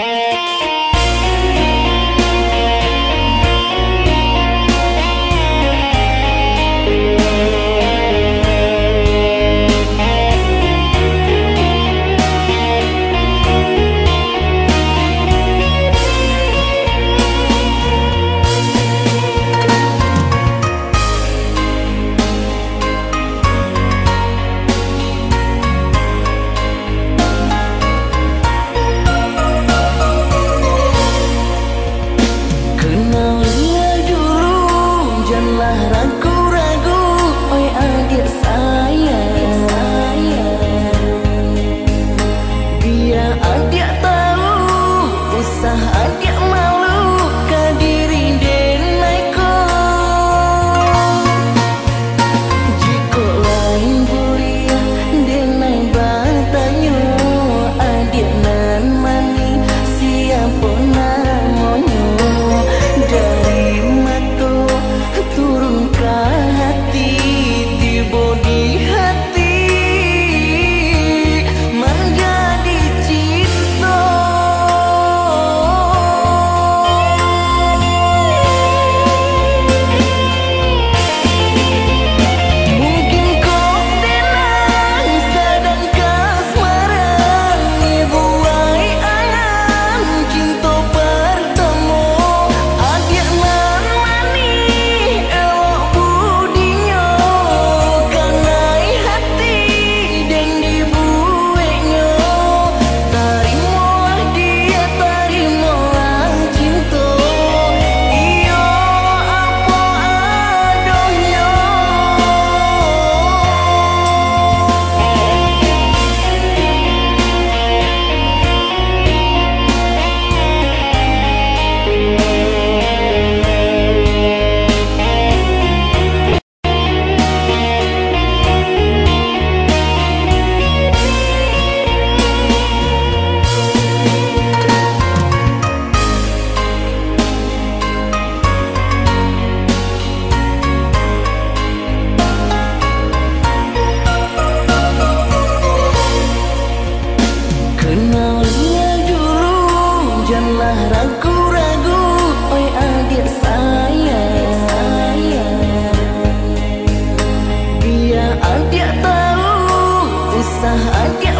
hey seharga